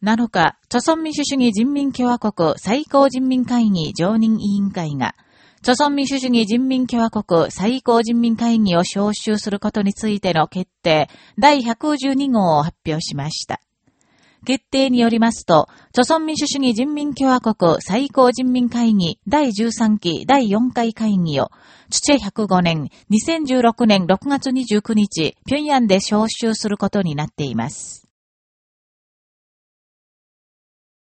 7日、朝鮮民主主義人民共和国最高人民会議常任委員会が、朝鮮民主主義人民共和国最高人民会議を招集することについての決定第112号を発表しました。決定によりますと、朝鮮民主主義人民共和国最高人民会議第13期第4回会議を、土105年2016年6月29日、平壌で招集することになっています。